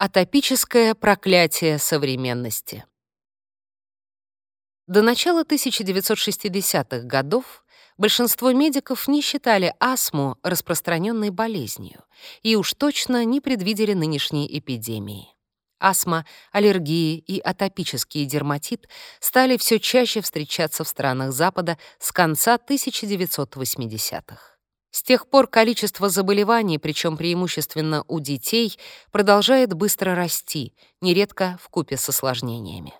Атопическое проклятие современности. До начала 1960-х годов большинство медиков не считали астму распространенной болезнью и уж точно не предвидели нынешней эпидемии. Астма, аллергии и атопический дерматит стали все чаще встречаться в странах Запада с конца 1980-х. С тех пор количество заболеваний, причем преимущественно у детей, продолжает быстро расти, нередко в купе с осложнениями.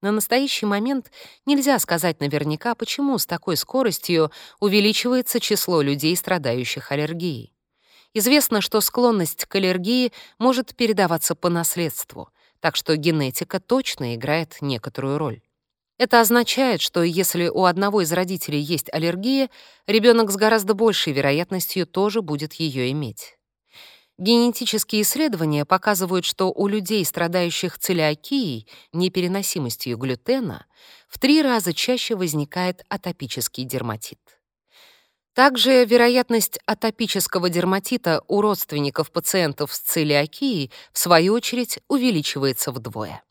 На настоящий момент нельзя сказать наверняка, почему с такой скоростью увеличивается число людей, страдающих аллергией. Известно, что склонность к аллергии может передаваться по наследству, так что генетика точно играет некоторую роль. Это означает, что если у одного из родителей есть аллергия, ребенок с гораздо большей вероятностью тоже будет ее иметь. Генетические исследования показывают, что у людей, страдающих целиакией, непереносимостью глютена, в три раза чаще возникает атопический дерматит. Также вероятность атопического дерматита у родственников пациентов с целиакией, в свою очередь, увеличивается вдвое.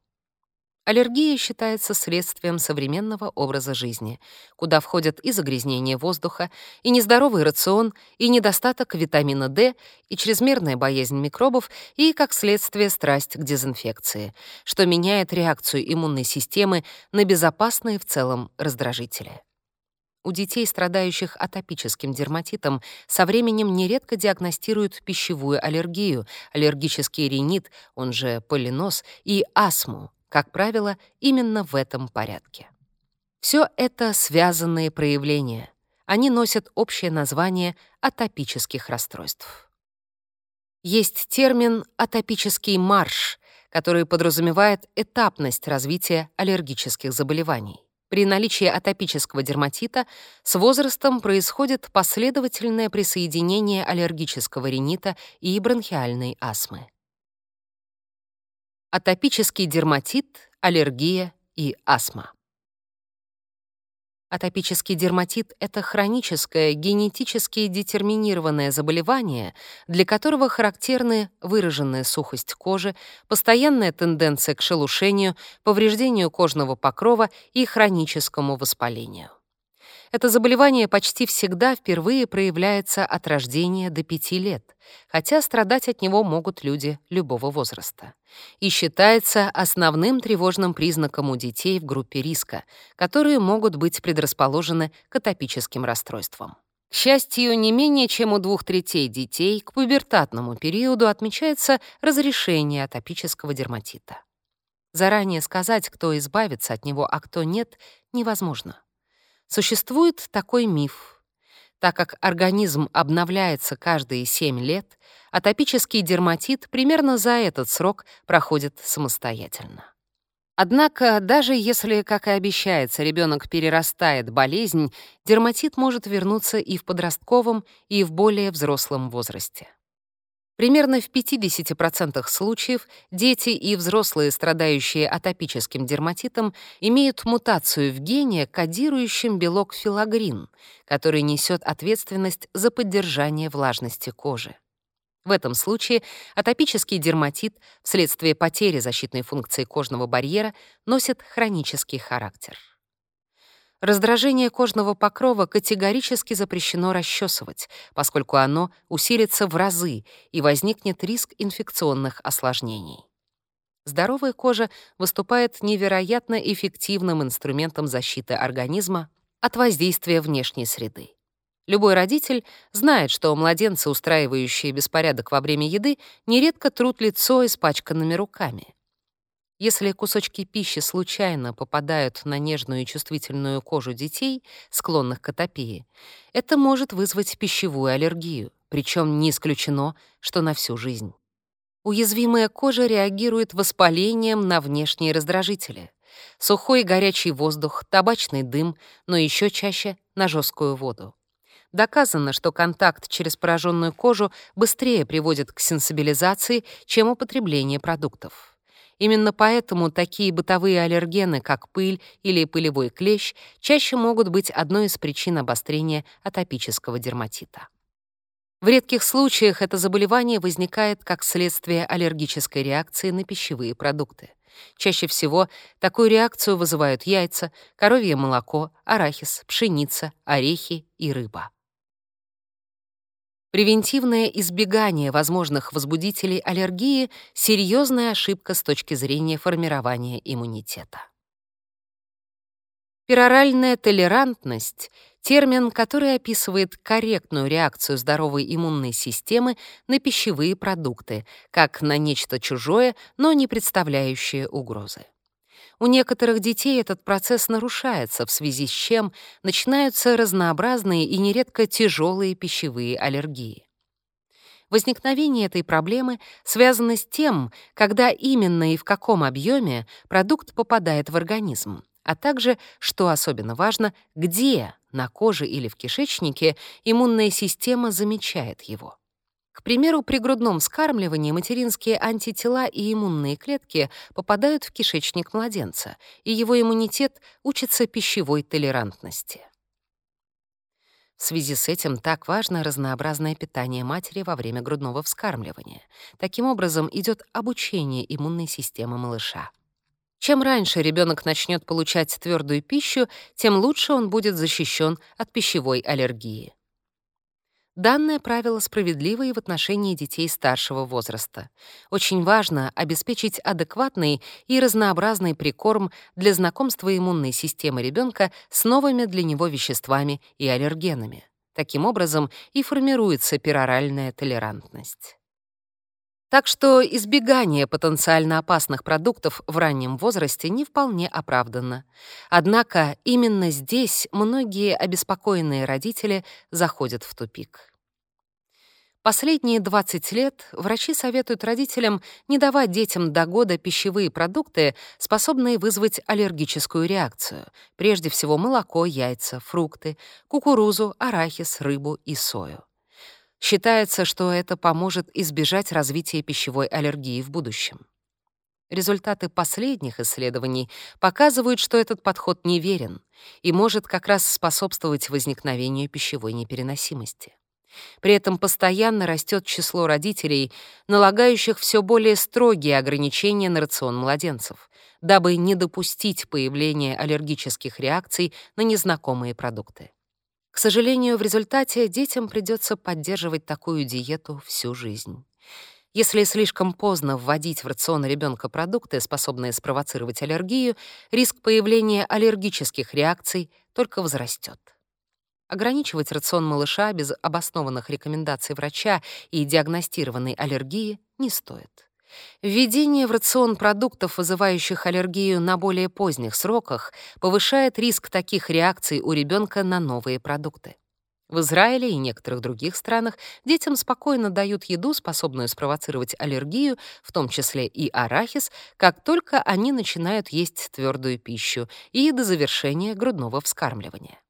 Аллергия считается следствием современного образа жизни, куда входят и загрязнение воздуха, и нездоровый рацион, и недостаток витамина D, и чрезмерная боязнь микробов, и, как следствие, страсть к дезинфекции, что меняет реакцию иммунной системы на безопасные в целом раздражители. У детей, страдающих атопическим дерматитом, со временем нередко диагностируют пищевую аллергию, аллергический ринит, он же полинос, и астму, как правило, именно в этом порядке. Все это связанные проявления. Они носят общее название атопических расстройств. Есть термин «атопический марш», который подразумевает этапность развития аллергических заболеваний. При наличии атопического дерматита с возрастом происходит последовательное присоединение аллергического ринита и бронхиальной астмы атопический дерматит, аллергия и астма. Атопический дерматит — это хроническое, генетически детерминированное заболевание, для которого характерны выраженная сухость кожи, постоянная тенденция к шелушению, повреждению кожного покрова и хроническому воспалению. Это заболевание почти всегда впервые проявляется от рождения до 5 лет, хотя страдать от него могут люди любого возраста. И считается основным тревожным признаком у детей в группе риска, которые могут быть предрасположены к атопическим расстройствам. К счастью, не менее чем у двух третей детей к пубертатному периоду отмечается разрешение атопического дерматита. Заранее сказать, кто избавится от него, а кто нет, невозможно. Существует такой миф. Так как организм обновляется каждые 7 лет, атопический дерматит примерно за этот срок проходит самостоятельно. Однако, даже если, как и обещается, ребенок перерастает болезнь, дерматит может вернуться и в подростковом, и в более взрослом возрасте. Примерно в 50% случаев дети и взрослые, страдающие атопическим дерматитом, имеют мутацию в гене, кодирующем белок филагрин, который несет ответственность за поддержание влажности кожи. В этом случае атопический дерматит вследствие потери защитной функции кожного барьера носит хронический характер. Раздражение кожного покрова категорически запрещено расчесывать, поскольку оно усилится в разы и возникнет риск инфекционных осложнений. Здоровая кожа выступает невероятно эффективным инструментом защиты организма от воздействия внешней среды. Любой родитель знает, что младенцы, устраивающие беспорядок во время еды, нередко трут лицо испачканными руками. Если кусочки пищи случайно попадают на нежную и чувствительную кожу детей, склонных к атопии, это может вызвать пищевую аллергию, причем не исключено, что на всю жизнь. Уязвимая кожа реагирует воспалением на внешние раздражители. Сухой и горячий воздух, табачный дым, но еще чаще на жесткую воду. Доказано, что контакт через пораженную кожу быстрее приводит к сенсибилизации, чем употребление продуктов. Именно поэтому такие бытовые аллергены, как пыль или пылевой клещ, чаще могут быть одной из причин обострения атопического дерматита. В редких случаях это заболевание возникает как следствие аллергической реакции на пищевые продукты. Чаще всего такую реакцию вызывают яйца, коровье молоко, арахис, пшеница, орехи и рыба. Превентивное избегание возможных возбудителей аллергии — серьезная ошибка с точки зрения формирования иммунитета. Пероральная толерантность — термин, который описывает корректную реакцию здоровой иммунной системы на пищевые продукты, как на нечто чужое, но не представляющее угрозы. У некоторых детей этот процесс нарушается, в связи с чем начинаются разнообразные и нередко тяжелые пищевые аллергии. Возникновение этой проблемы связано с тем, когда именно и в каком объеме продукт попадает в организм а также, что особенно важно, где, на коже или в кишечнике, иммунная система замечает его. К примеру, при грудном вскармливании материнские антитела и иммунные клетки попадают в кишечник младенца, и его иммунитет учится пищевой толерантности. В связи с этим так важно разнообразное питание матери во время грудного вскармливания. Таким образом, идет обучение иммунной системы малыша. Чем раньше ребенок начнет получать твердую пищу, тем лучше он будет защищен от пищевой аллергии. Данное правило справедливо и в отношении детей старшего возраста. Очень важно обеспечить адекватный и разнообразный прикорм для знакомства иммунной системы ребенка с новыми для него веществами и аллергенами. Таким образом и формируется пероральная толерантность. Так что избегание потенциально опасных продуктов в раннем возрасте не вполне оправдано. Однако именно здесь многие обеспокоенные родители заходят в тупик. Последние 20 лет врачи советуют родителям не давать детям до года пищевые продукты, способные вызвать аллергическую реакцию, прежде всего молоко, яйца, фрукты, кукурузу, арахис, рыбу и сою. Считается, что это поможет избежать развития пищевой аллергии в будущем. Результаты последних исследований показывают, что этот подход неверен и может как раз способствовать возникновению пищевой непереносимости. При этом постоянно растет число родителей, налагающих все более строгие ограничения на рацион младенцев, дабы не допустить появления аллергических реакций на незнакомые продукты. К сожалению, в результате детям придется поддерживать такую диету всю жизнь. Если слишком поздно вводить в рацион ребенка продукты, способные спровоцировать аллергию, риск появления аллергических реакций только возрастет. Ограничивать рацион малыша без обоснованных рекомендаций врача и диагностированной аллергии не стоит. Введение в рацион продуктов, вызывающих аллергию на более поздних сроках, повышает риск таких реакций у ребенка на новые продукты. В Израиле и некоторых других странах детям спокойно дают еду, способную спровоцировать аллергию, в том числе и арахис, как только они начинают есть твердую пищу и до завершения грудного вскармливания.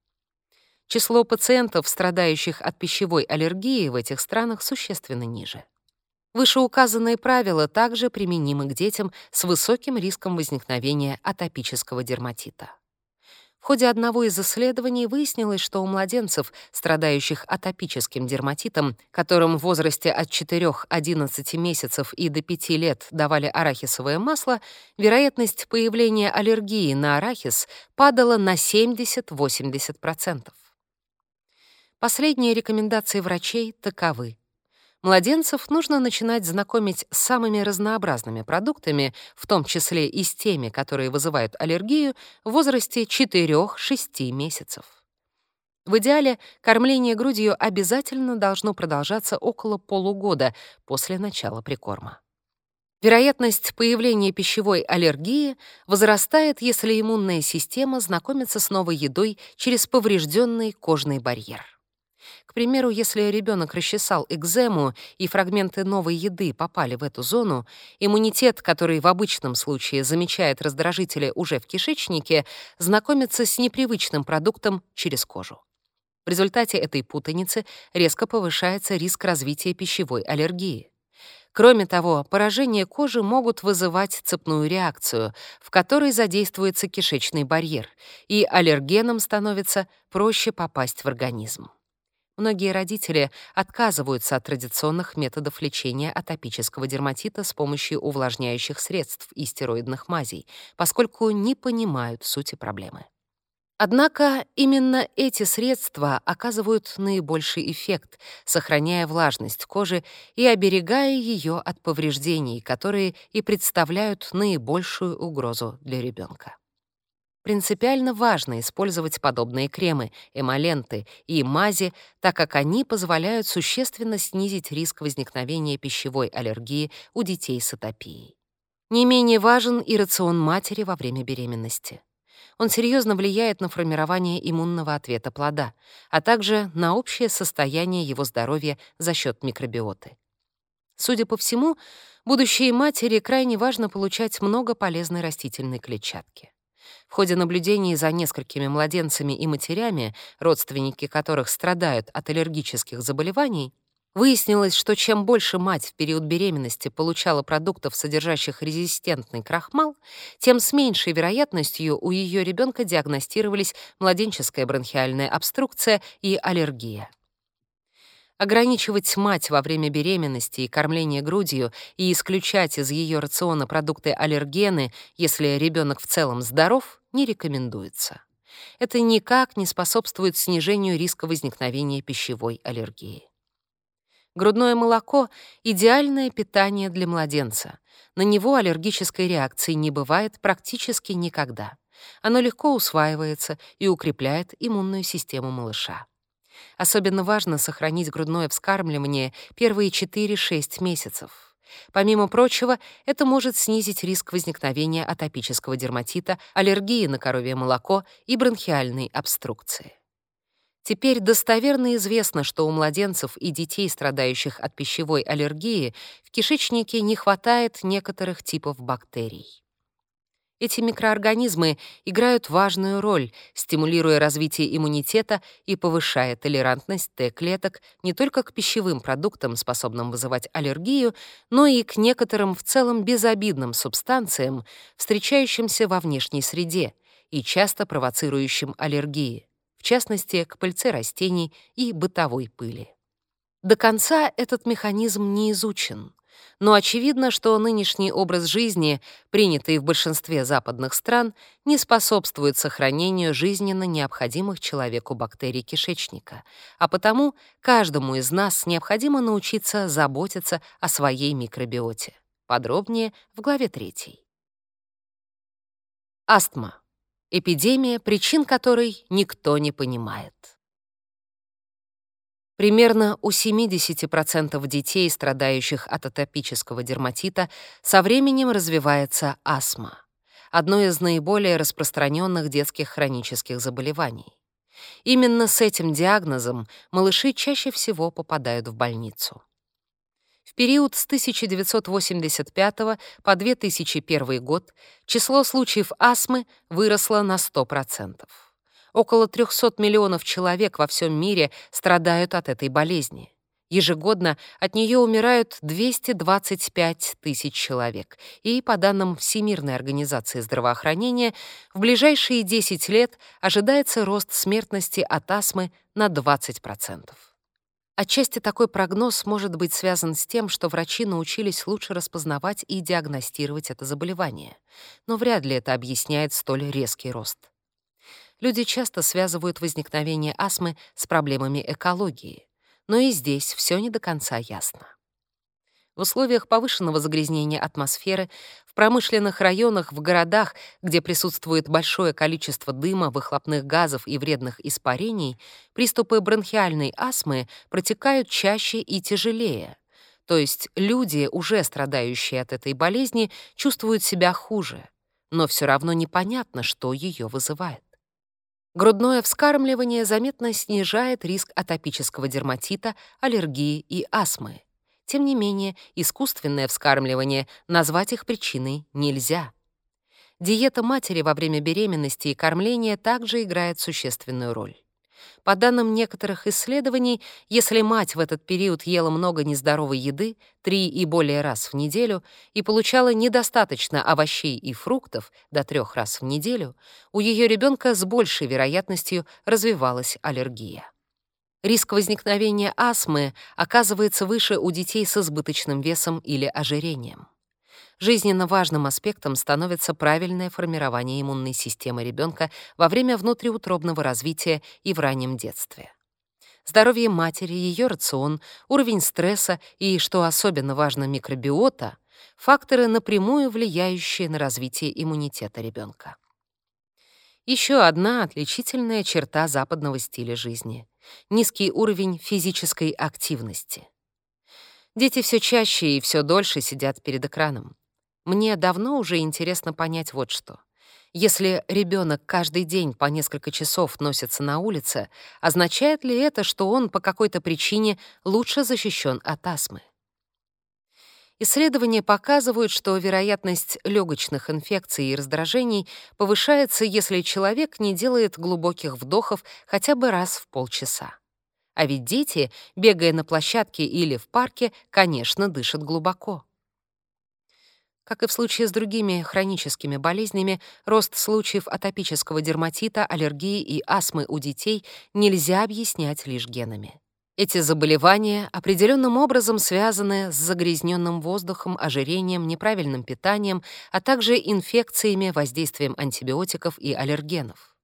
Число пациентов, страдающих от пищевой аллергии в этих странах существенно ниже. Вышеуказанные правила также применимы к детям с высоким риском возникновения атопического дерматита. В ходе одного из исследований выяснилось, что у младенцев, страдающих атопическим дерматитом, которым в возрасте от 4-11 месяцев и до 5 лет давали арахисовое масло, вероятность появления аллергии на арахис падала на 70-80%. Последние рекомендации врачей таковы. Младенцев нужно начинать знакомить с самыми разнообразными продуктами, в том числе и с теми, которые вызывают аллергию, в возрасте 4-6 месяцев. В идеале кормление грудью обязательно должно продолжаться около полугода после начала прикорма. Вероятность появления пищевой аллергии возрастает, если иммунная система знакомится с новой едой через поврежденный кожный барьер. К примеру, если ребенок расчесал экзему и фрагменты новой еды попали в эту зону, иммунитет, который в обычном случае замечает раздражители уже в кишечнике, знакомится с непривычным продуктом через кожу. В результате этой путаницы резко повышается риск развития пищевой аллергии. Кроме того, поражения кожи могут вызывать цепную реакцию, в которой задействуется кишечный барьер, и аллергеном становится проще попасть в организм. Многие родители отказываются от традиционных методов лечения атопического дерматита с помощью увлажняющих средств и стероидных мазей, поскольку не понимают сути проблемы. Однако именно эти средства оказывают наибольший эффект, сохраняя влажность кожи и оберегая ее от повреждений, которые и представляют наибольшую угрозу для ребенка. Принципиально важно использовать подобные кремы, эмоленты и мази, так как они позволяют существенно снизить риск возникновения пищевой аллергии у детей с атопией. Не менее важен и рацион матери во время беременности. Он серьезно влияет на формирование иммунного ответа плода, а также на общее состояние его здоровья за счет микробиоты. Судя по всему, будущей матери крайне важно получать много полезной растительной клетчатки. В ходе наблюдений за несколькими младенцами и матерями, родственники которых страдают от аллергических заболеваний, выяснилось, что чем больше мать в период беременности получала продуктов, содержащих резистентный крахмал, тем с меньшей вероятностью у ее ребенка диагностировались младенческая бронхиальная обструкция и аллергия. Ограничивать мать во время беременности и кормления грудью и исключать из ее рациона продукты аллергены, если ребенок в целом здоров, не рекомендуется. Это никак не способствует снижению риска возникновения пищевой аллергии. Грудное молоко — идеальное питание для младенца. На него аллергической реакции не бывает практически никогда. Оно легко усваивается и укрепляет иммунную систему малыша. Особенно важно сохранить грудное вскармливание первые 4-6 месяцев. Помимо прочего, это может снизить риск возникновения атопического дерматита, аллергии на коровье молоко и бронхиальной обструкции. Теперь достоверно известно, что у младенцев и детей, страдающих от пищевой аллергии, в кишечнике не хватает некоторых типов бактерий. Эти микроорганизмы играют важную роль, стимулируя развитие иммунитета и повышая толерантность Т-клеток не только к пищевым продуктам, способным вызывать аллергию, но и к некоторым в целом безобидным субстанциям, встречающимся во внешней среде и часто провоцирующим аллергии, в частности, к пыльце растений и бытовой пыли. До конца этот механизм не изучен — но очевидно, что нынешний образ жизни, принятый в большинстве западных стран, не способствует сохранению жизненно необходимых человеку бактерий кишечника, а потому каждому из нас необходимо научиться заботиться о своей микробиоте. Подробнее в главе 3. Астма. Эпидемия, причин которой никто не понимает. Примерно у 70% детей, страдающих от атопического дерматита, со временем развивается астма, одно из наиболее распространенных детских хронических заболеваний. Именно с этим диагнозом малыши чаще всего попадают в больницу. В период с 1985 по 2001 год число случаев астмы выросло на 100%. Около 300 миллионов человек во всем мире страдают от этой болезни. Ежегодно от нее умирают 225 тысяч человек, и, по данным Всемирной организации здравоохранения, в ближайшие 10 лет ожидается рост смертности от астмы на 20%. Отчасти такой прогноз может быть связан с тем, что врачи научились лучше распознавать и диагностировать это заболевание, но вряд ли это объясняет столь резкий рост люди часто связывают возникновение астмы с проблемами экологии, но и здесь все не до конца ясно. В условиях повышенного загрязнения атмосферы, в промышленных районах, в городах, где присутствует большое количество дыма, выхлопных газов и вредных испарений, приступы бронхиальной астмы протекают чаще и тяжелее. То есть люди, уже страдающие от этой болезни, чувствуют себя хуже, но все равно непонятно, что ее вызывает. Грудное вскармливание заметно снижает риск атопического дерматита, аллергии и астмы. Тем не менее, искусственное вскармливание назвать их причиной нельзя. Диета матери во время беременности и кормления также играет существенную роль. По данным некоторых исследований, если мать в этот период ела много нездоровой еды, три и более раз в неделю, и получала недостаточно овощей и фруктов до трех раз в неделю, у ее ребенка с большей вероятностью развивалась аллергия. Риск возникновения астмы оказывается выше у детей с избыточным весом или ожирением. Жизненно важным аспектом становится правильное формирование иммунной системы ребенка во время внутриутробного развития и в раннем детстве. Здоровье матери, ее рацион, уровень стресса и, что особенно важно, микробиота — факторы, напрямую влияющие на развитие иммунитета ребенка. Еще одна отличительная черта западного стиля жизни — низкий уровень физической активности. Дети все чаще и все дольше сидят перед экраном. Мне давно уже интересно понять вот что. Если ребенок каждый день по несколько часов носится на улице, означает ли это, что он по какой-то причине лучше защищен от астмы? Исследования показывают, что вероятность легочных инфекций и раздражений повышается, если человек не делает глубоких вдохов хотя бы раз в полчаса. А ведь дети, бегая на площадке или в парке, конечно, дышат глубоко. Как и в случае с другими хроническими болезнями, рост случаев атопического дерматита, аллергии и астмы у детей нельзя объяснять лишь генами. Эти заболевания определенным образом связаны с загрязненным воздухом, ожирением, неправильным питанием, а также инфекциями, воздействием антибиотиков и аллергенов.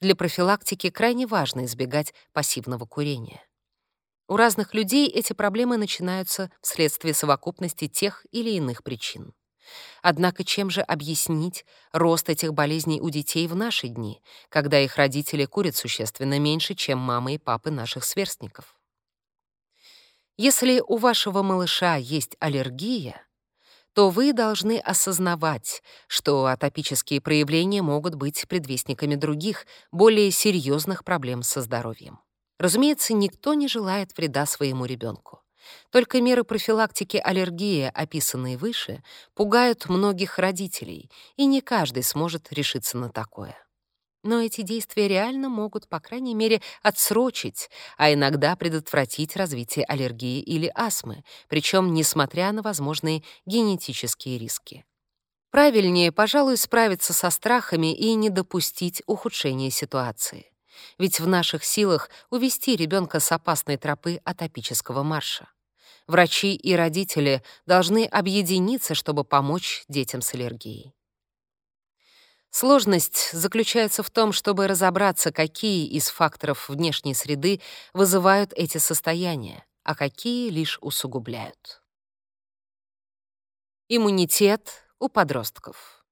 Для профилактики крайне важно избегать пассивного курения. У разных людей эти проблемы начинаются вследствие совокупности тех или иных причин. Однако чем же объяснить рост этих болезней у детей в наши дни, когда их родители курят существенно меньше, чем мамы и папы наших сверстников? Если у вашего малыша есть аллергия, то вы должны осознавать, что атопические проявления могут быть предвестниками других, более серьезных проблем со здоровьем. Разумеется, никто не желает вреда своему ребенку. Только меры профилактики аллергии, описанные выше, пугают многих родителей, и не каждый сможет решиться на такое. Но эти действия реально могут, по крайней мере, отсрочить, а иногда предотвратить развитие аллергии или астмы, причем несмотря на возможные генетические риски. Правильнее, пожалуй, справиться со страхами и не допустить ухудшения ситуации. Ведь в наших силах увести ребенка с опасной тропы атопического марша. Врачи и родители должны объединиться, чтобы помочь детям с аллергией. Сложность заключается в том, чтобы разобраться, какие из факторов внешней среды вызывают эти состояния, а какие лишь усугубляют. Иммунитет у подростков.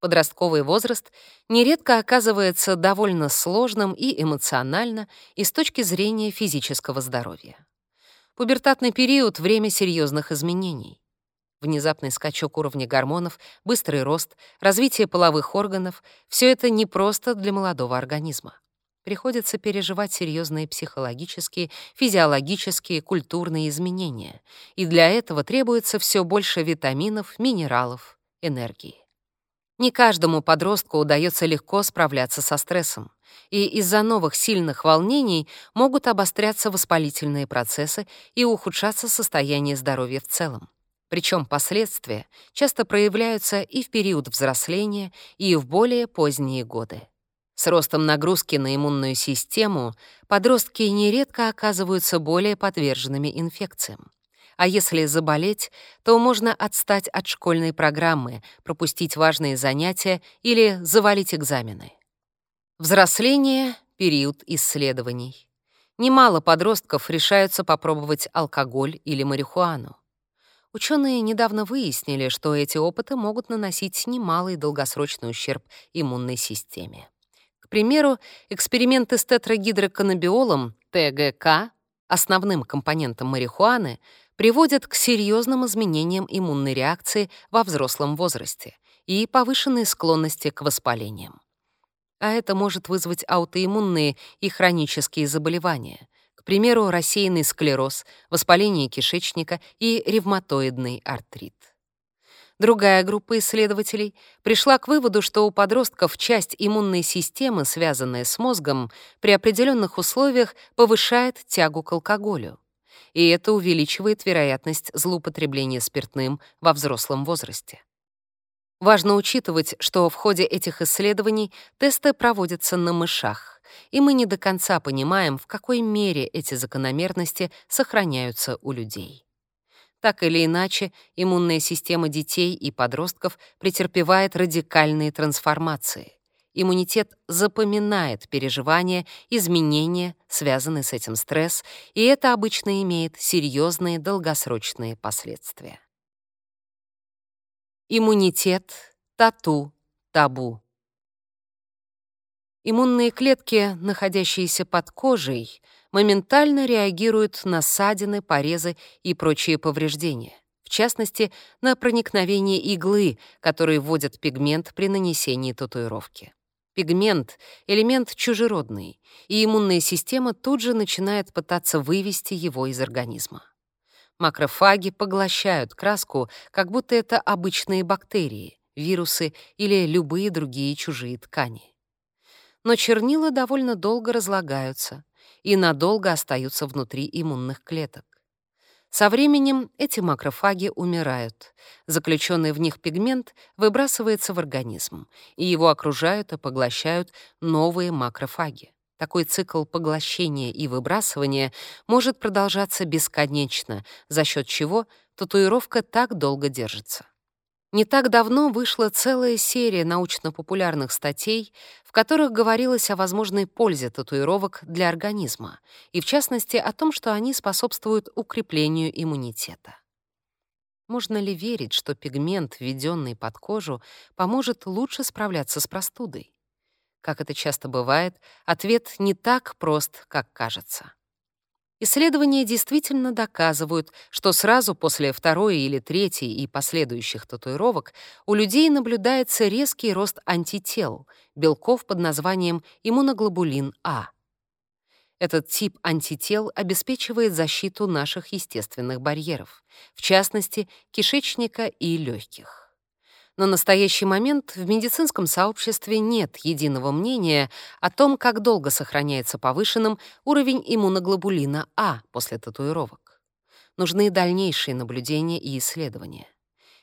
Подростковый возраст нередко оказывается довольно сложным и эмоционально, и с точки зрения физического здоровья. Пубертатный период — время серьезных изменений. Внезапный скачок уровня гормонов, быстрый рост, развитие половых органов — все это не просто для молодого организма. Приходится переживать серьезные психологические, физиологические, культурные изменения, и для этого требуется все больше витаминов, минералов, энергии. Не каждому подростку удается легко справляться со стрессом, и из-за новых сильных волнений могут обостряться воспалительные процессы и ухудшаться состояние здоровья в целом. Причем последствия часто проявляются и в период взросления, и в более поздние годы. С ростом нагрузки на иммунную систему подростки нередко оказываются более подверженными инфекциям. А если заболеть, то можно отстать от школьной программы, пропустить важные занятия или завалить экзамены. Взросление — период исследований. Немало подростков решаются попробовать алкоголь или марихуану. Ученые недавно выяснили, что эти опыты могут наносить немалый долгосрочный ущерб иммунной системе. К примеру, эксперименты с тетрагидроканнабиолом, ТГК, основным компонентом марихуаны, приводят к серьезным изменениям иммунной реакции во взрослом возрасте и повышенной склонности к воспалениям. А это может вызвать аутоиммунные и хронические заболевания, к примеру, рассеянный склероз, воспаление кишечника и ревматоидный артрит. Другая группа исследователей пришла к выводу, что у подростков часть иммунной системы, связанная с мозгом, при определенных условиях повышает тягу к алкоголю и это увеличивает вероятность злоупотребления спиртным во взрослом возрасте. Важно учитывать, что в ходе этих исследований тесты проводятся на мышах, и мы не до конца понимаем, в какой мере эти закономерности сохраняются у людей. Так или иначе, иммунная система детей и подростков претерпевает радикальные трансформации. Иммунитет запоминает переживания, изменения, связанные с этим стресс, и это обычно имеет серьезные долгосрочные последствия. Иммунитет, тату, табу. Иммунные клетки, находящиеся под кожей, моментально реагируют на ссадины, порезы и прочие повреждения, в частности, на проникновение иглы, которые вводят пигмент при нанесении татуировки. Пигмент — элемент чужеродный, и иммунная система тут же начинает пытаться вывести его из организма. Макрофаги поглощают краску, как будто это обычные бактерии, вирусы или любые другие чужие ткани но чернила довольно долго разлагаются и надолго остаются внутри иммунных клеток. Со временем эти макрофаги умирают. Заключенный в них пигмент выбрасывается в организм, и его окружают и поглощают новые макрофаги. Такой цикл поглощения и выбрасывания может продолжаться бесконечно, за счет чего татуировка так долго держится. Не так давно вышла целая серия научно-популярных статей, в которых говорилось о возможной пользе татуировок для организма, и в частности о том, что они способствуют укреплению иммунитета. Можно ли верить, что пигмент, введенный под кожу, поможет лучше справляться с простудой? Как это часто бывает, ответ не так прост, как кажется. Исследования действительно доказывают, что сразу после второй или третьей и последующих татуировок у людей наблюдается резкий рост антител, белков под названием иммуноглобулин А. Этот тип антител обеспечивает защиту наших естественных барьеров, в частности, кишечника и легких. На настоящий момент в медицинском сообществе нет единого мнения о том, как долго сохраняется повышенным уровень иммуноглобулина А после татуировок. Нужны дальнейшие наблюдения и исследования.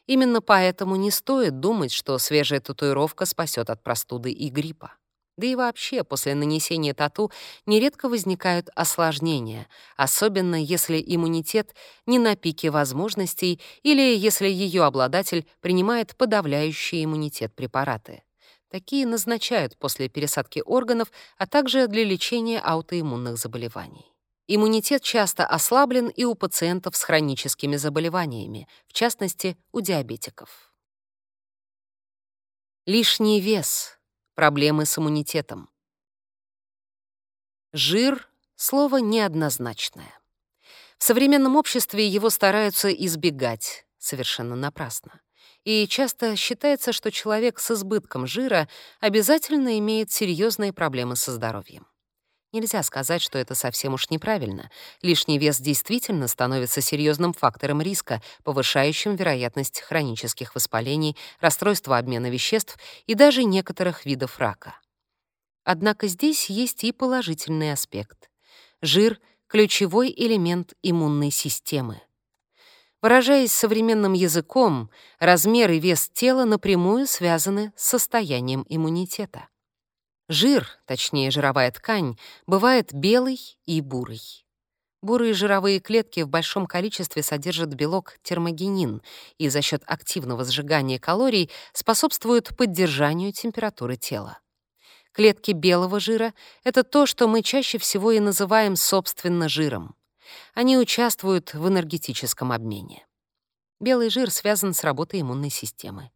Именно поэтому не стоит думать, что свежая татуировка спасет от простуды и гриппа. Да и вообще, после нанесения тату нередко возникают осложнения, особенно если иммунитет не на пике возможностей или если ее обладатель принимает подавляющие иммунитет препараты. Такие назначают после пересадки органов, а также для лечения аутоиммунных заболеваний. Иммунитет часто ослаблен и у пациентов с хроническими заболеваниями, в частности, у диабетиков. Лишний вес — Проблемы с иммунитетом. Жир — слово неоднозначное. В современном обществе его стараются избегать, совершенно напрасно. И часто считается, что человек с избытком жира обязательно имеет серьезные проблемы со здоровьем. Нельзя сказать, что это совсем уж неправильно. Лишний вес действительно становится серьезным фактором риска, повышающим вероятность хронических воспалений, расстройства обмена веществ и даже некоторых видов рака. Однако здесь есть и положительный аспект. Жир — ключевой элемент иммунной системы. Выражаясь современным языком, размер и вес тела напрямую связаны с состоянием иммунитета. Жир, точнее жировая ткань, бывает белый и бурый. Бурые жировые клетки в большом количестве содержат белок термогенин и за счет активного сжигания калорий способствуют поддержанию температуры тела. Клетки белого жира — это то, что мы чаще всего и называем собственно жиром. Они участвуют в энергетическом обмене. Белый жир связан с работой иммунной системы.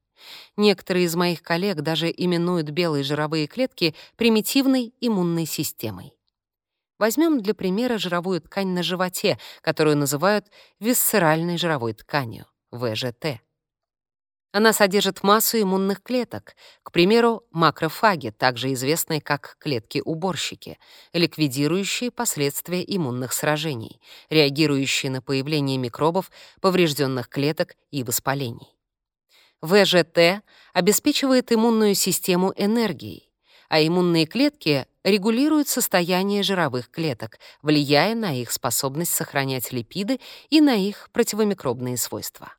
Некоторые из моих коллег даже именуют белые жировые клетки примитивной иммунной системой. Возьмем для примера жировую ткань на животе, которую называют висцеральной жировой тканью, ВЖТ. Она содержит массу иммунных клеток, к примеру, макрофаги, также известные как клетки-уборщики, ликвидирующие последствия иммунных сражений, реагирующие на появление микробов, поврежденных клеток и воспалений. ВЖТ обеспечивает иммунную систему энергией, а иммунные клетки регулируют состояние жировых клеток, влияя на их способность сохранять липиды и на их противомикробные свойства.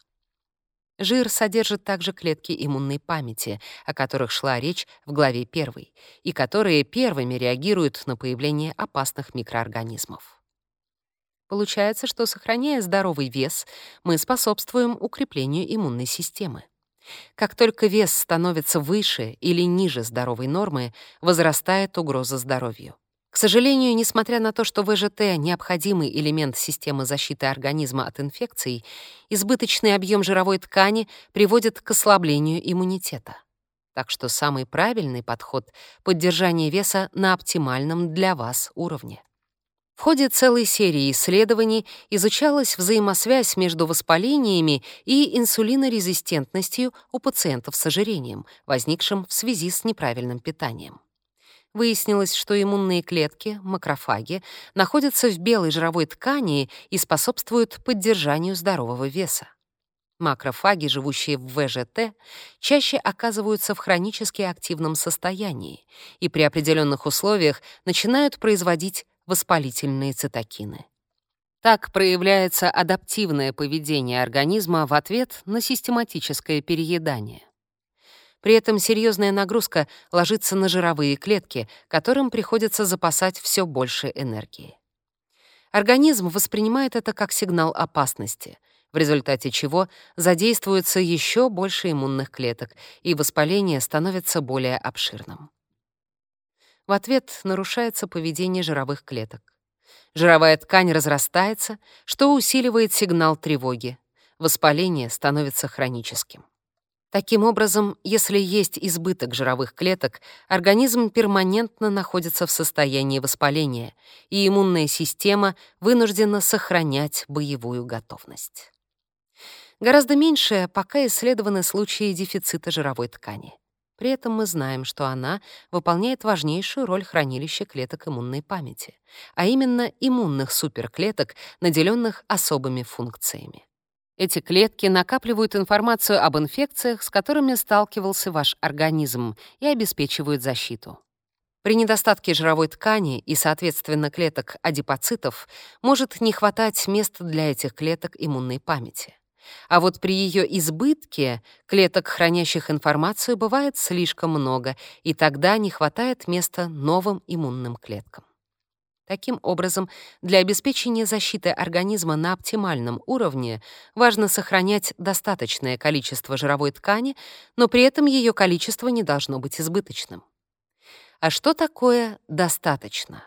Жир содержит также клетки иммунной памяти, о которых шла речь в главе 1, и которые первыми реагируют на появление опасных микроорганизмов. Получается, что, сохраняя здоровый вес, мы способствуем укреплению иммунной системы. Как только вес становится выше или ниже здоровой нормы, возрастает угроза здоровью. К сожалению, несмотря на то, что ВЖТ — необходимый элемент системы защиты организма от инфекций, избыточный объем жировой ткани приводит к ослаблению иммунитета. Так что самый правильный подход — поддержание веса на оптимальном для вас уровне. В ходе целой серии исследований изучалась взаимосвязь между воспалениями и инсулинорезистентностью у пациентов с ожирением, возникшим в связи с неправильным питанием. Выяснилось, что иммунные клетки, макрофаги, находятся в белой жировой ткани и способствуют поддержанию здорового веса. Макрофаги, живущие в ВЖТ, чаще оказываются в хронически активном состоянии и при определенных условиях начинают производить воспалительные цитокины. Так проявляется адаптивное поведение организма в ответ на систематическое переедание. При этом серьезная нагрузка ложится на жировые клетки, которым приходится запасать все больше энергии. Организм воспринимает это как сигнал опасности, в результате чего задействуется еще больше иммунных клеток, и воспаление становится более обширным. В ответ нарушается поведение жировых клеток. Жировая ткань разрастается, что усиливает сигнал тревоги. Воспаление становится хроническим. Таким образом, если есть избыток жировых клеток, организм перманентно находится в состоянии воспаления, и иммунная система вынуждена сохранять боевую готовность. Гораздо меньше пока исследованы случаи дефицита жировой ткани. При этом мы знаем, что она выполняет важнейшую роль хранилища клеток иммунной памяти, а именно иммунных суперклеток, наделенных особыми функциями. Эти клетки накапливают информацию об инфекциях, с которыми сталкивался ваш организм, и обеспечивают защиту. При недостатке жировой ткани и, соответственно, клеток адипоцитов может не хватать места для этих клеток иммунной памяти. А вот при ее избытке клеток, хранящих информацию, бывает слишком много, и тогда не хватает места новым иммунным клеткам. Таким образом, для обеспечения защиты организма на оптимальном уровне важно сохранять достаточное количество жировой ткани, но при этом ее количество не должно быть избыточным. А что такое «достаточно»?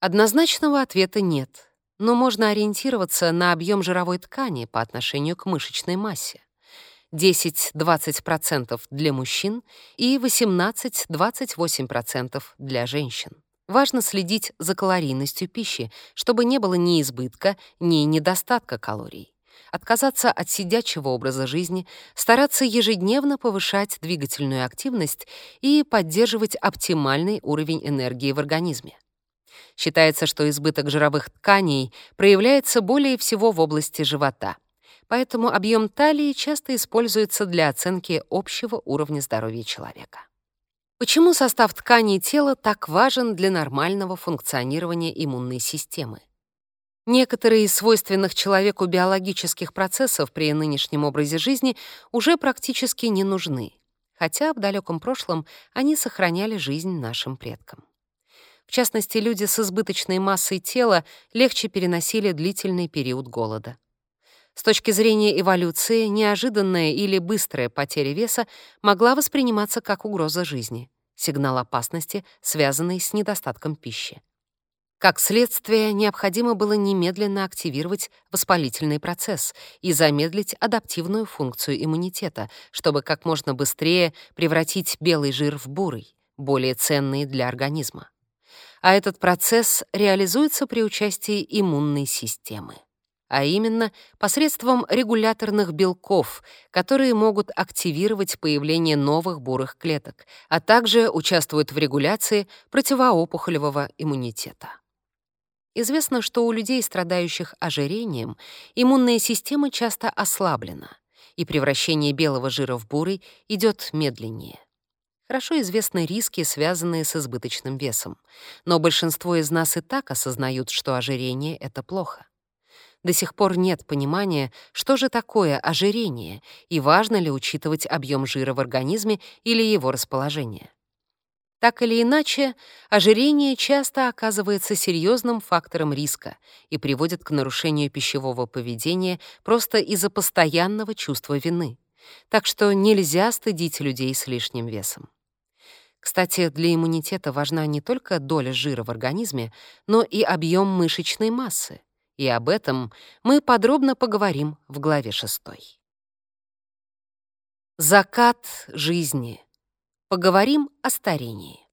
Однозначного ответа нет, но можно ориентироваться на объем жировой ткани по отношению к мышечной массе. 10-20% для мужчин и 18-28% для женщин. Важно следить за калорийностью пищи, чтобы не было ни избытка, ни недостатка калорий. Отказаться от сидячего образа жизни, стараться ежедневно повышать двигательную активность и поддерживать оптимальный уровень энергии в организме. Считается, что избыток жировых тканей проявляется более всего в области живота. Поэтому объем талии часто используется для оценки общего уровня здоровья человека. Почему состав тканей тела так важен для нормального функционирования иммунной системы? Некоторые из свойственных человеку биологических процессов при нынешнем образе жизни уже практически не нужны, хотя в далеком прошлом они сохраняли жизнь нашим предкам. В частности, люди с избыточной массой тела легче переносили длительный период голода. С точки зрения эволюции, неожиданная или быстрая потеря веса могла восприниматься как угроза жизни, сигнал опасности, связанный с недостатком пищи. Как следствие, необходимо было немедленно активировать воспалительный процесс и замедлить адаптивную функцию иммунитета, чтобы как можно быстрее превратить белый жир в бурый, более ценный для организма. А этот процесс реализуется при участии иммунной системы а именно посредством регуляторных белков, которые могут активировать появление новых бурых клеток, а также участвуют в регуляции противоопухолевого иммунитета. Известно, что у людей, страдающих ожирением, иммунная система часто ослаблена, и превращение белого жира в бурый идет медленнее. Хорошо известны риски, связанные с избыточным весом, но большинство из нас и так осознают, что ожирение — это плохо. До сих пор нет понимания, что же такое ожирение и важно ли учитывать объем жира в организме или его расположение. Так или иначе, ожирение часто оказывается серьезным фактором риска и приводит к нарушению пищевого поведения просто из-за постоянного чувства вины. Так что нельзя стыдить людей с лишним весом. Кстати, для иммунитета важна не только доля жира в организме, но и объем мышечной массы. И об этом мы подробно поговорим в главе 6. Закат жизни. Поговорим о старении.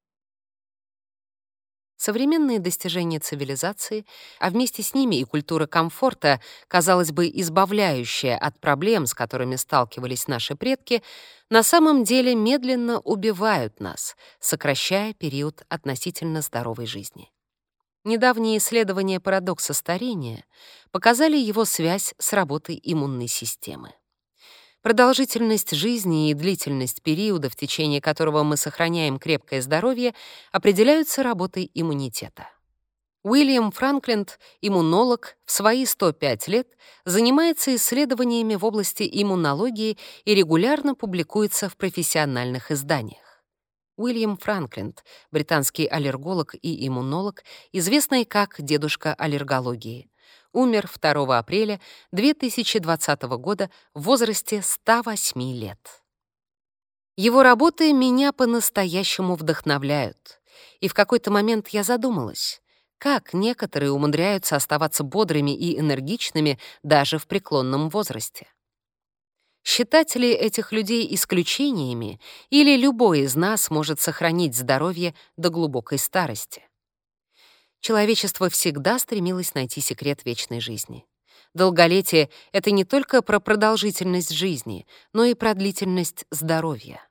Современные достижения цивилизации, а вместе с ними и культура комфорта, казалось бы, избавляющая от проблем, с которыми сталкивались наши предки, на самом деле медленно убивают нас, сокращая период относительно здоровой жизни. Недавние исследования парадокса старения показали его связь с работой иммунной системы. Продолжительность жизни и длительность периода, в течение которого мы сохраняем крепкое здоровье, определяются работой иммунитета. Уильям Франкленд, иммунолог, в свои 105 лет занимается исследованиями в области иммунологии и регулярно публикуется в профессиональных изданиях. Уильям Франкленд, британский аллерголог и иммунолог, известный как дедушка аллергологии, умер 2 апреля 2020 года в возрасте 108 лет. Его работы меня по-настоящему вдохновляют, и в какой-то момент я задумалась, как некоторые умудряются оставаться бодрыми и энергичными даже в преклонном возрасте. Считать ли этих людей исключениями, или любой из нас может сохранить здоровье до глубокой старости? Человечество всегда стремилось найти секрет вечной жизни. Долголетие — это не только про продолжительность жизни, но и про длительность здоровья.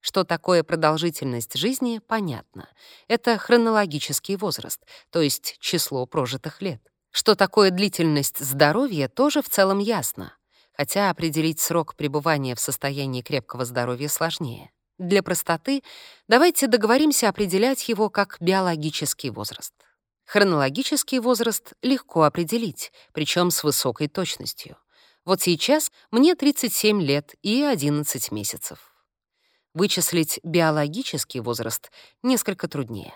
Что такое продолжительность жизни, понятно. Это хронологический возраст, то есть число прожитых лет. Что такое длительность здоровья, тоже в целом ясно, хотя определить срок пребывания в состоянии крепкого здоровья сложнее. Для простоты давайте договоримся определять его как биологический возраст. Хронологический возраст легко определить, причем с высокой точностью. Вот сейчас мне 37 лет и 11 месяцев. Вычислить биологический возраст несколько труднее.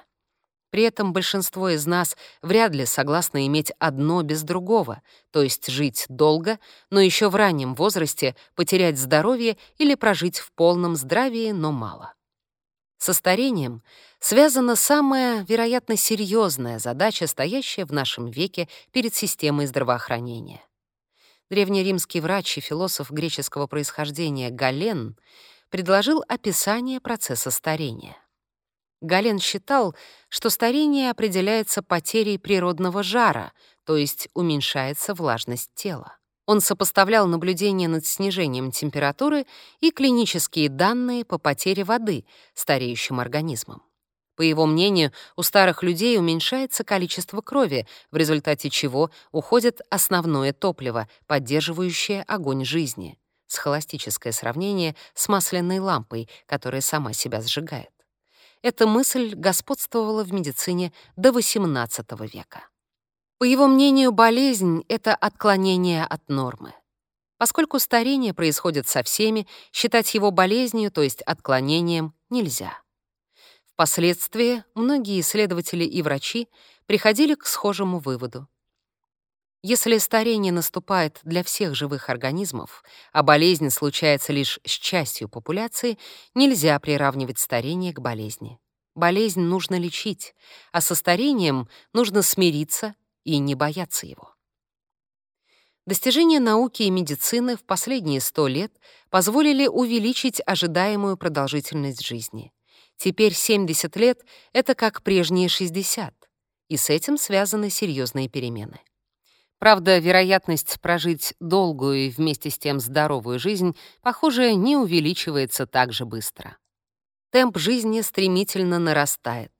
При этом большинство из нас вряд ли согласны иметь одно без другого, то есть жить долго, но еще в раннем возрасте потерять здоровье или прожить в полном здравии, но мало. Со старением связана самая, вероятно, серьезная задача, стоящая в нашем веке перед системой здравоохранения. Древнеримский врач и философ греческого происхождения Гален предложил описание процесса старения. Гален считал, что старение определяется потерей природного жара, то есть уменьшается влажность тела. Он сопоставлял наблюдения над снижением температуры и клинические данные по потере воды стареющим организмом. По его мнению, у старых людей уменьшается количество крови, в результате чего уходит основное топливо, поддерживающее огонь жизни. Схоластическое сравнение с масляной лампой, которая сама себя сжигает. Эта мысль господствовала в медицине до XVIII века. По его мнению, болезнь — это отклонение от нормы. Поскольку старение происходит со всеми, считать его болезнью, то есть отклонением, нельзя. Впоследствии многие исследователи и врачи приходили к схожему выводу. Если старение наступает для всех живых организмов, а болезнь случается лишь с частью популяции, нельзя приравнивать старение к болезни. Болезнь нужно лечить, а со старением нужно смириться и не бояться его. Достижения науки и медицины в последние сто лет позволили увеличить ожидаемую продолжительность жизни. Теперь 70 лет — это как прежние 60, и с этим связаны серьезные перемены. Правда, вероятность прожить долгую и вместе с тем здоровую жизнь, похоже, не увеличивается так же быстро. Темп жизни стремительно нарастает.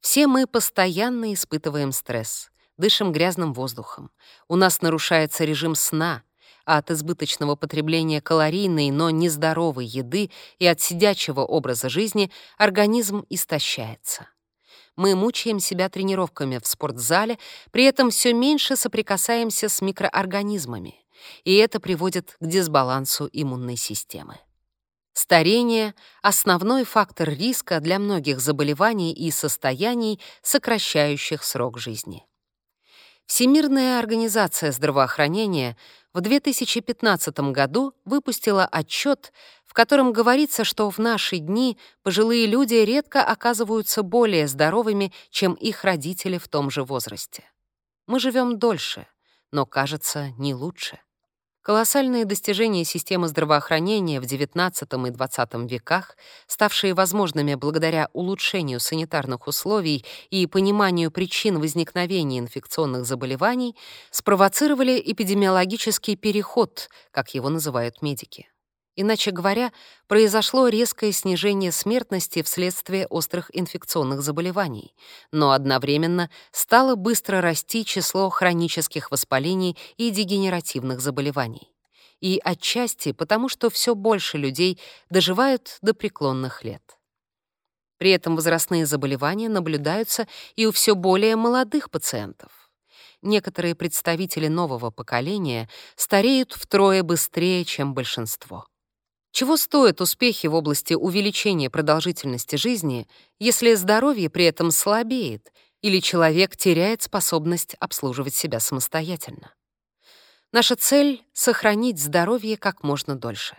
Все мы постоянно испытываем стресс дышим грязным воздухом. У нас нарушается режим сна, а от избыточного потребления калорийной, но нездоровой еды и от сидячего образа жизни организм истощается. Мы мучаем себя тренировками в спортзале, при этом все меньше соприкасаемся с микроорганизмами, и это приводит к дисбалансу иммунной системы. Старение — основной фактор риска для многих заболеваний и состояний, сокращающих срок жизни. Всемирная организация здравоохранения в 2015 году выпустила отчет, в котором говорится, что в наши дни пожилые люди редко оказываются более здоровыми, чем их родители в том же возрасте. Мы живем дольше, но, кажется, не лучше. Колоссальные достижения системы здравоохранения в XIX и XX веках, ставшие возможными благодаря улучшению санитарных условий и пониманию причин возникновения инфекционных заболеваний, спровоцировали эпидемиологический переход, как его называют медики. Иначе говоря, произошло резкое снижение смертности вследствие острых инфекционных заболеваний, но одновременно стало быстро расти число хронических воспалений и дегенеративных заболеваний. И отчасти потому, что все больше людей доживают до преклонных лет. При этом возрастные заболевания наблюдаются и у все более молодых пациентов. Некоторые представители нового поколения стареют втрое быстрее, чем большинство. Чего стоят успехи в области увеличения продолжительности жизни, если здоровье при этом слабеет или человек теряет способность обслуживать себя самостоятельно? Наша цель — сохранить здоровье как можно дольше.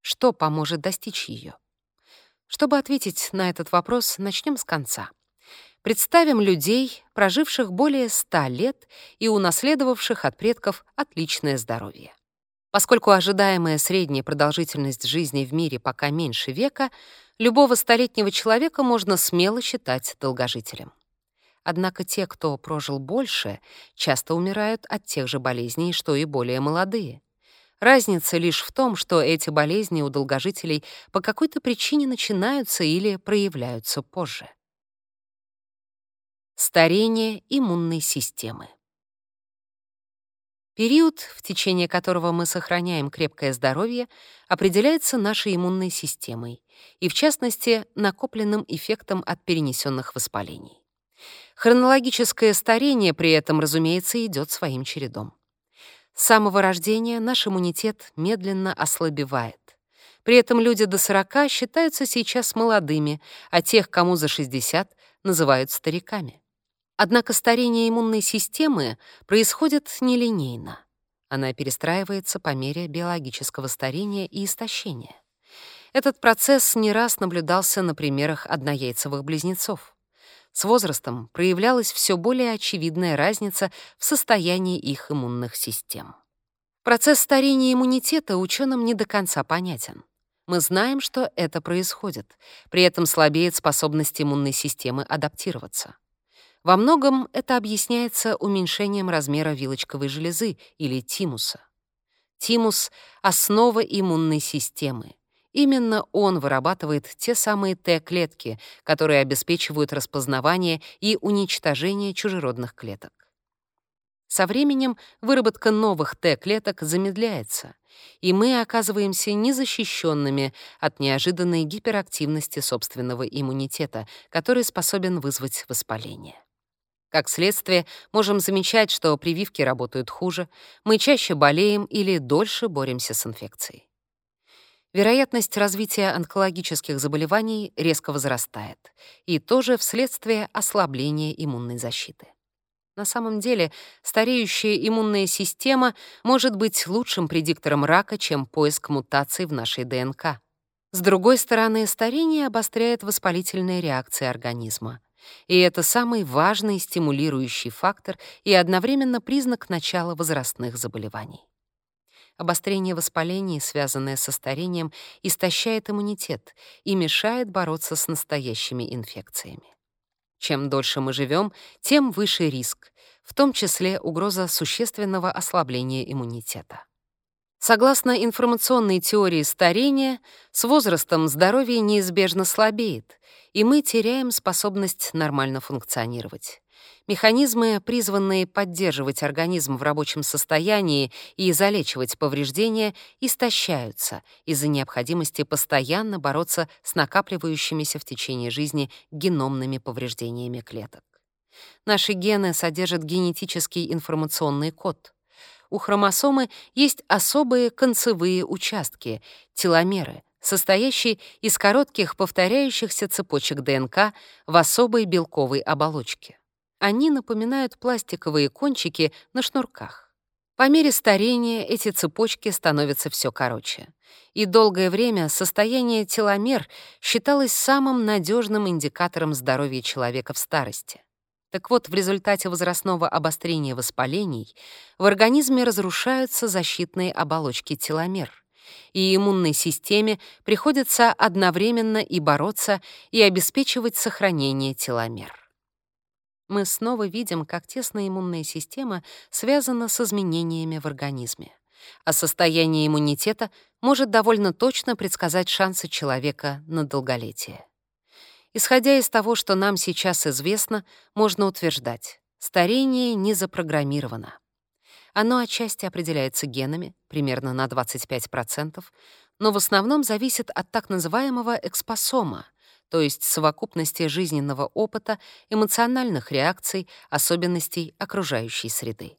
Что поможет достичь ее? Чтобы ответить на этот вопрос, начнем с конца. Представим людей, проживших более 100 лет и унаследовавших от предков отличное здоровье. Поскольку ожидаемая средняя продолжительность жизни в мире пока меньше века, любого столетнего человека можно смело считать долгожителем. Однако те, кто прожил больше, часто умирают от тех же болезней, что и более молодые. Разница лишь в том, что эти болезни у долгожителей по какой-то причине начинаются или проявляются позже. Старение иммунной системы. Период, в течение которого мы сохраняем крепкое здоровье, определяется нашей иммунной системой и, в частности, накопленным эффектом от перенесенных воспалений. Хронологическое старение при этом, разумеется, идет своим чередом. С самого рождения наш иммунитет медленно ослабевает. При этом люди до 40 считаются сейчас молодыми, а тех, кому за 60, называют стариками. Однако старение иммунной системы происходит нелинейно. Она перестраивается по мере биологического старения и истощения. Этот процесс не раз наблюдался на примерах однояйцевых близнецов. С возрастом проявлялась все более очевидная разница в состоянии их иммунных систем. Процесс старения иммунитета ученым не до конца понятен. Мы знаем, что это происходит, при этом слабеет способность иммунной системы адаптироваться. Во многом это объясняется уменьшением размера вилочковой железы или тимуса. Тимус — основа иммунной системы. Именно он вырабатывает те самые Т-клетки, которые обеспечивают распознавание и уничтожение чужеродных клеток. Со временем выработка новых Т-клеток замедляется, и мы оказываемся незащищенными от неожиданной гиперактивности собственного иммунитета, который способен вызвать воспаление. Как следствие, можем замечать, что прививки работают хуже, мы чаще болеем или дольше боремся с инфекцией. Вероятность развития онкологических заболеваний резко возрастает, и тоже вследствие ослабления иммунной защиты. На самом деле, стареющая иммунная система может быть лучшим предиктором рака, чем поиск мутаций в нашей ДНК. С другой стороны, старение обостряет воспалительные реакции организма. И это самый важный стимулирующий фактор и одновременно признак начала возрастных заболеваний. Обострение воспалений, связанное со старением, истощает иммунитет и мешает бороться с настоящими инфекциями. Чем дольше мы живем, тем выше риск, в том числе угроза существенного ослабления иммунитета. Согласно информационной теории старения, с возрастом здоровье неизбежно слабеет, и мы теряем способность нормально функционировать. Механизмы, призванные поддерживать организм в рабочем состоянии и залечивать повреждения, истощаются из-за необходимости постоянно бороться с накапливающимися в течение жизни геномными повреждениями клеток. Наши гены содержат генетический информационный код. У хромосомы есть особые концевые участки — теломеры, состоящие из коротких повторяющихся цепочек ДНК в особой белковой оболочке. Они напоминают пластиковые кончики на шнурках. По мере старения эти цепочки становятся все короче. И долгое время состояние теломер считалось самым надежным индикатором здоровья человека в старости. Так вот, в результате возрастного обострения воспалений в организме разрушаются защитные оболочки теломер, и иммунной системе приходится одновременно и бороться, и обеспечивать сохранение теломер мы снова видим, как тесная иммунная система связана с изменениями в организме. А состояние иммунитета может довольно точно предсказать шансы человека на долголетие. Исходя из того, что нам сейчас известно, можно утверждать, старение не запрограммировано. Оно отчасти определяется генами, примерно на 25%, но в основном зависит от так называемого экспосома — то есть совокупности жизненного опыта, эмоциональных реакций, особенностей окружающей среды.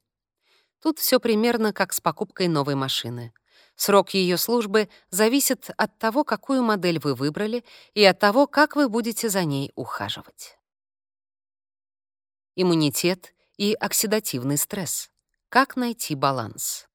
Тут все примерно как с покупкой новой машины. Срок ее службы зависит от того, какую модель вы выбрали, и от того, как вы будете за ней ухаживать. Иммунитет и оксидативный стресс. Как найти баланс?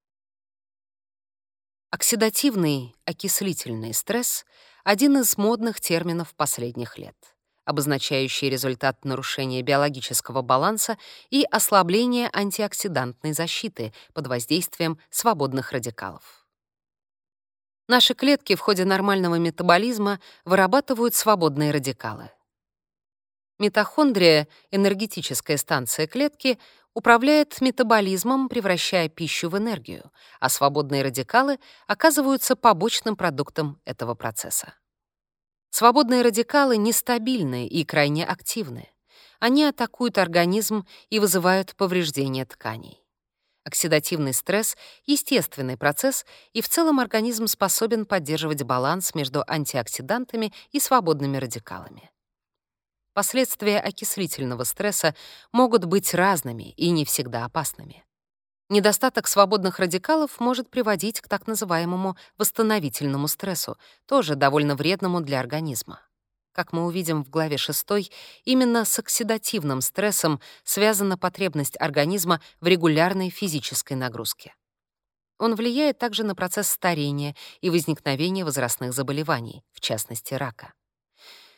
Оксидативный окислительный стресс один из модных терминов последних лет, обозначающий результат нарушения биологического баланса и ослабления антиоксидантной защиты под воздействием свободных радикалов. Наши клетки в ходе нормального метаболизма вырабатывают свободные радикалы. Митохондрия, энергетическая станция клетки, управляет метаболизмом, превращая пищу в энергию, а свободные радикалы оказываются побочным продуктом этого процесса. Свободные радикалы нестабильны и крайне активны. Они атакуют организм и вызывают повреждения тканей. Оксидативный стресс — естественный процесс, и в целом организм способен поддерживать баланс между антиоксидантами и свободными радикалами. Последствия окислительного стресса могут быть разными и не всегда опасными. Недостаток свободных радикалов может приводить к так называемому восстановительному стрессу, тоже довольно вредному для организма. Как мы увидим в главе 6, именно с оксидативным стрессом связана потребность организма в регулярной физической нагрузке. Он влияет также на процесс старения и возникновения возрастных заболеваний, в частности рака.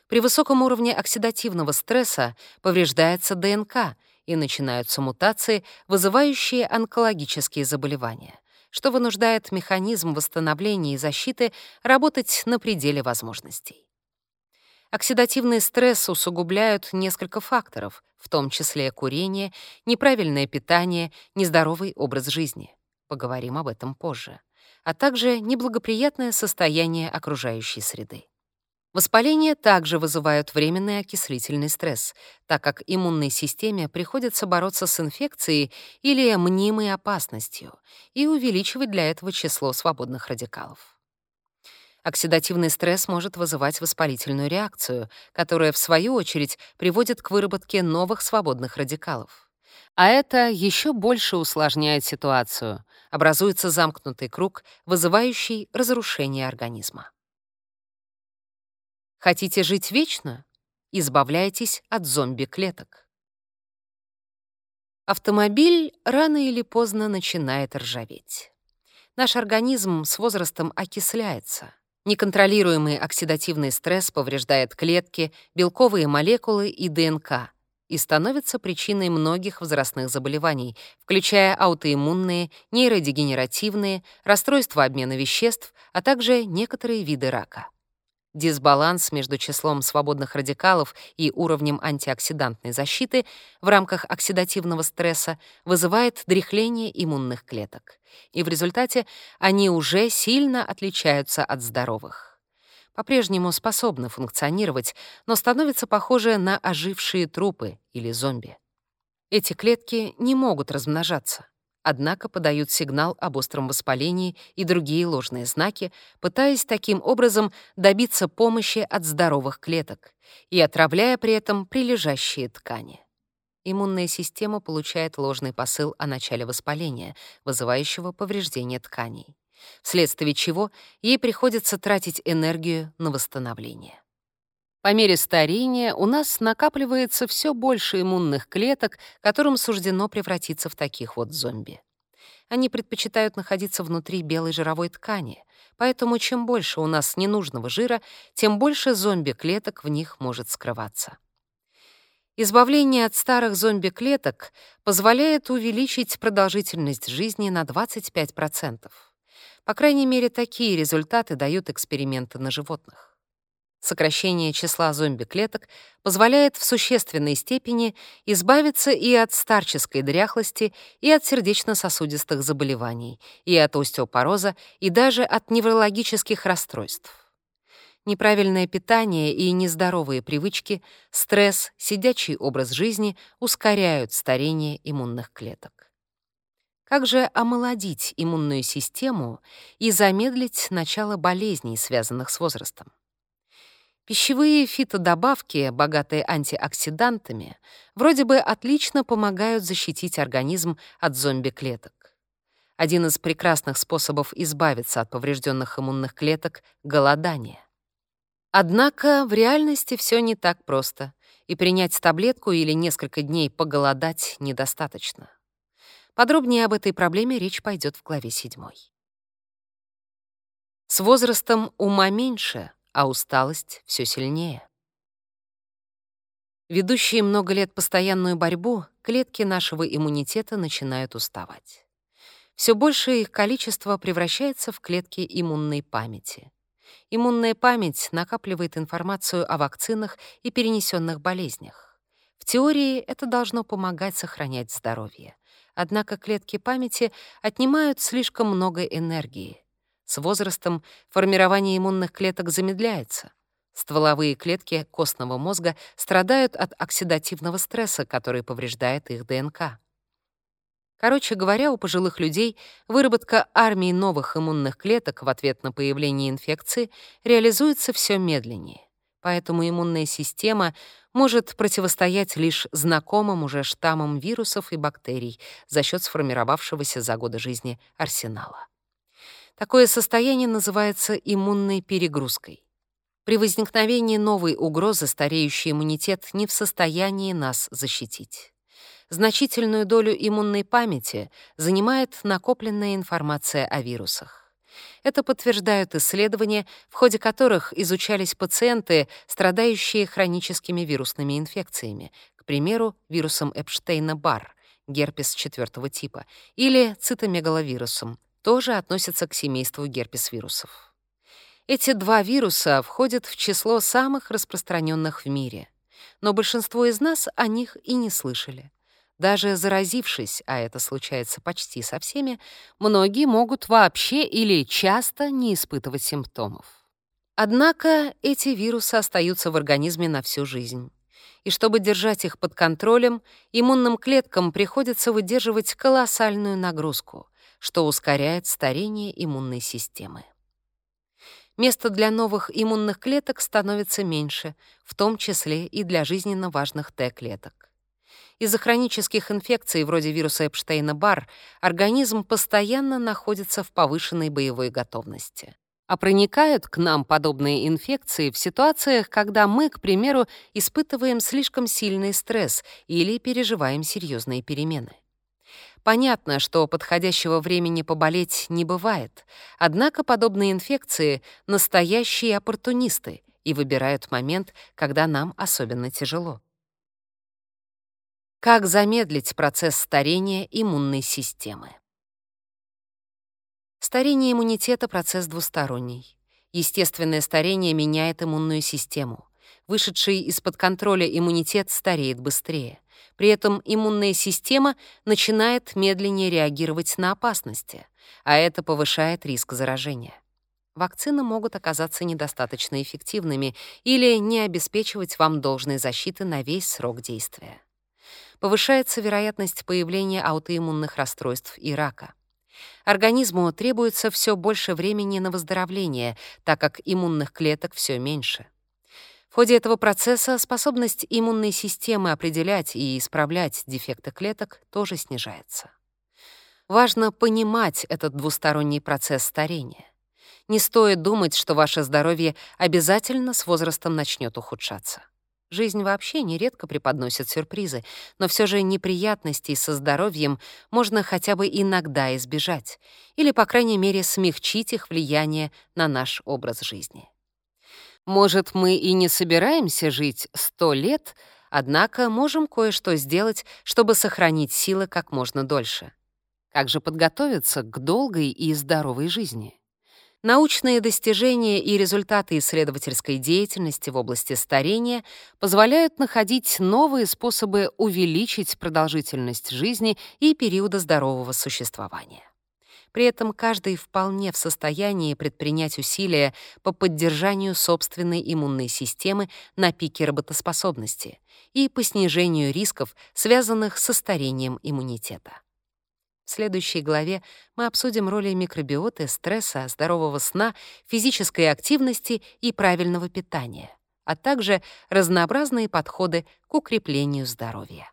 При высоком уровне оксидативного стресса повреждается ДНК и начинаются мутации, вызывающие онкологические заболевания, что вынуждает механизм восстановления и защиты работать на пределе возможностей. Оксидативный стресс усугубляют несколько факторов, в том числе курение, неправильное питание, нездоровый образ жизни. Поговорим об этом позже. А также неблагоприятное состояние окружающей среды. Воспаление также вызывают временный окислительный стресс, так как иммунной системе приходится бороться с инфекцией или мнимой опасностью и увеличивать для этого число свободных радикалов. Оксидативный стресс может вызывать воспалительную реакцию, которая, в свою очередь, приводит к выработке новых свободных радикалов. А это еще больше усложняет ситуацию. Образуется замкнутый круг, вызывающий разрушение организма. Хотите жить вечно? Избавляйтесь от зомби-клеток. Автомобиль рано или поздно начинает ржаветь. Наш организм с возрастом окисляется. Неконтролируемый оксидативный стресс повреждает клетки, белковые молекулы и ДНК и становится причиной многих возрастных заболеваний, включая аутоиммунные, нейродегенеративные, расстройства обмена веществ, а также некоторые виды рака. Дисбаланс между числом свободных радикалов и уровнем антиоксидантной защиты в рамках оксидативного стресса вызывает дряхление иммунных клеток, и в результате они уже сильно отличаются от здоровых. По-прежнему способны функционировать, но становятся похожи на ожившие трупы или зомби. Эти клетки не могут размножаться, однако подают сигнал об остром воспалении и другие ложные знаки, пытаясь таким образом добиться помощи от здоровых клеток и отравляя при этом прилежащие ткани. Иммунная система получает ложный посыл о начале воспаления, вызывающего повреждение тканей, вследствие чего ей приходится тратить энергию на восстановление. По мере старения у нас накапливается все больше иммунных клеток, которым суждено превратиться в таких вот зомби. Они предпочитают находиться внутри белой жировой ткани, поэтому чем больше у нас ненужного жира, тем больше зомби-клеток в них может скрываться. Избавление от старых зомби-клеток позволяет увеличить продолжительность жизни на 25%. По крайней мере, такие результаты дают эксперименты на животных. Сокращение числа зомби-клеток позволяет в существенной степени избавиться и от старческой дряхлости, и от сердечно-сосудистых заболеваний, и от остеопороза, и даже от неврологических расстройств. Неправильное питание и нездоровые привычки, стресс, сидячий образ жизни ускоряют старение иммунных клеток. Как же омолодить иммунную систему и замедлить начало болезней, связанных с возрастом? Пищевые фитодобавки, богатые антиоксидантами, вроде бы отлично помогают защитить организм от зомби-клеток. Один из прекрасных способов избавиться от поврежденных иммунных клеток — голодание. Однако в реальности все не так просто, и принять таблетку или несколько дней поголодать недостаточно. Подробнее об этой проблеме речь пойдет в главе 7. С возрастом ума меньше — а усталость все сильнее. Ведущие много лет постоянную борьбу, клетки нашего иммунитета начинают уставать. Все большее их количество превращается в клетки иммунной памяти. Иммунная память накапливает информацию о вакцинах и перенесенных болезнях. В теории это должно помогать сохранять здоровье. Однако клетки памяти отнимают слишком много энергии. С возрастом формирование иммунных клеток замедляется. Стволовые клетки костного мозга страдают от оксидативного стресса, который повреждает их ДНК. Короче говоря, у пожилых людей выработка армии новых иммунных клеток в ответ на появление инфекции реализуется все медленнее. Поэтому иммунная система может противостоять лишь знакомым уже штаммам вирусов и бактерий за счет сформировавшегося за годы жизни арсенала. Такое состояние называется иммунной перегрузкой. При возникновении новой угрозы стареющий иммунитет не в состоянии нас защитить. Значительную долю иммунной памяти занимает накопленная информация о вирусах. Это подтверждают исследования, в ходе которых изучались пациенты, страдающие хроническими вирусными инфекциями, к примеру, вирусом Эпштейна-Барр, герпес четвертого типа, или цитомегаловирусом, тоже относятся к семейству герпес-вирусов. Эти два вируса входят в число самых распространенных в мире, но большинство из нас о них и не слышали. Даже заразившись, а это случается почти со всеми, многие могут вообще или часто не испытывать симптомов. Однако эти вирусы остаются в организме на всю жизнь. И чтобы держать их под контролем, иммунным клеткам приходится выдерживать колоссальную нагрузку — что ускоряет старение иммунной системы. Место для новых иммунных клеток становится меньше, в том числе и для жизненно важных Т-клеток. Из-за хронических инфекций вроде вируса Эпштейна-Барр организм постоянно находится в повышенной боевой готовности. А проникают к нам подобные инфекции в ситуациях, когда мы, к примеру, испытываем слишком сильный стресс или переживаем серьезные перемены. Понятно, что подходящего времени поболеть не бывает, однако подобные инфекции — настоящие оппортунисты и выбирают момент, когда нам особенно тяжело. Как замедлить процесс старения иммунной системы? Старение иммунитета — процесс двусторонний. Естественное старение меняет иммунную систему. Вышедший из-под контроля иммунитет стареет быстрее. При этом иммунная система начинает медленнее реагировать на опасности, а это повышает риск заражения. Вакцины могут оказаться недостаточно эффективными или не обеспечивать вам должной защиты на весь срок действия. повышается вероятность появления аутоиммунных расстройств и рака. Организму требуется все больше времени на выздоровление, так как иммунных клеток все меньше. Ходе этого процесса способность иммунной системы определять и исправлять дефекты клеток тоже снижается. Важно понимать этот двусторонний процесс старения. Не стоит думать, что ваше здоровье обязательно с возрастом начнет ухудшаться. Жизнь вообще нередко преподносит сюрпризы, но все же неприятностей со здоровьем можно хотя бы иногда избежать или, по крайней мере, смягчить их влияние на наш образ жизни. Может, мы и не собираемся жить сто лет, однако можем кое-что сделать, чтобы сохранить силы как можно дольше. Как же подготовиться к долгой и здоровой жизни? Научные достижения и результаты исследовательской деятельности в области старения позволяют находить новые способы увеличить продолжительность жизни и периода здорового существования. При этом каждый вполне в состоянии предпринять усилия по поддержанию собственной иммунной системы на пике работоспособности и по снижению рисков, связанных со старением иммунитета. В следующей главе мы обсудим роли микробиоты, стресса, здорового сна, физической активности и правильного питания, а также разнообразные подходы к укреплению здоровья.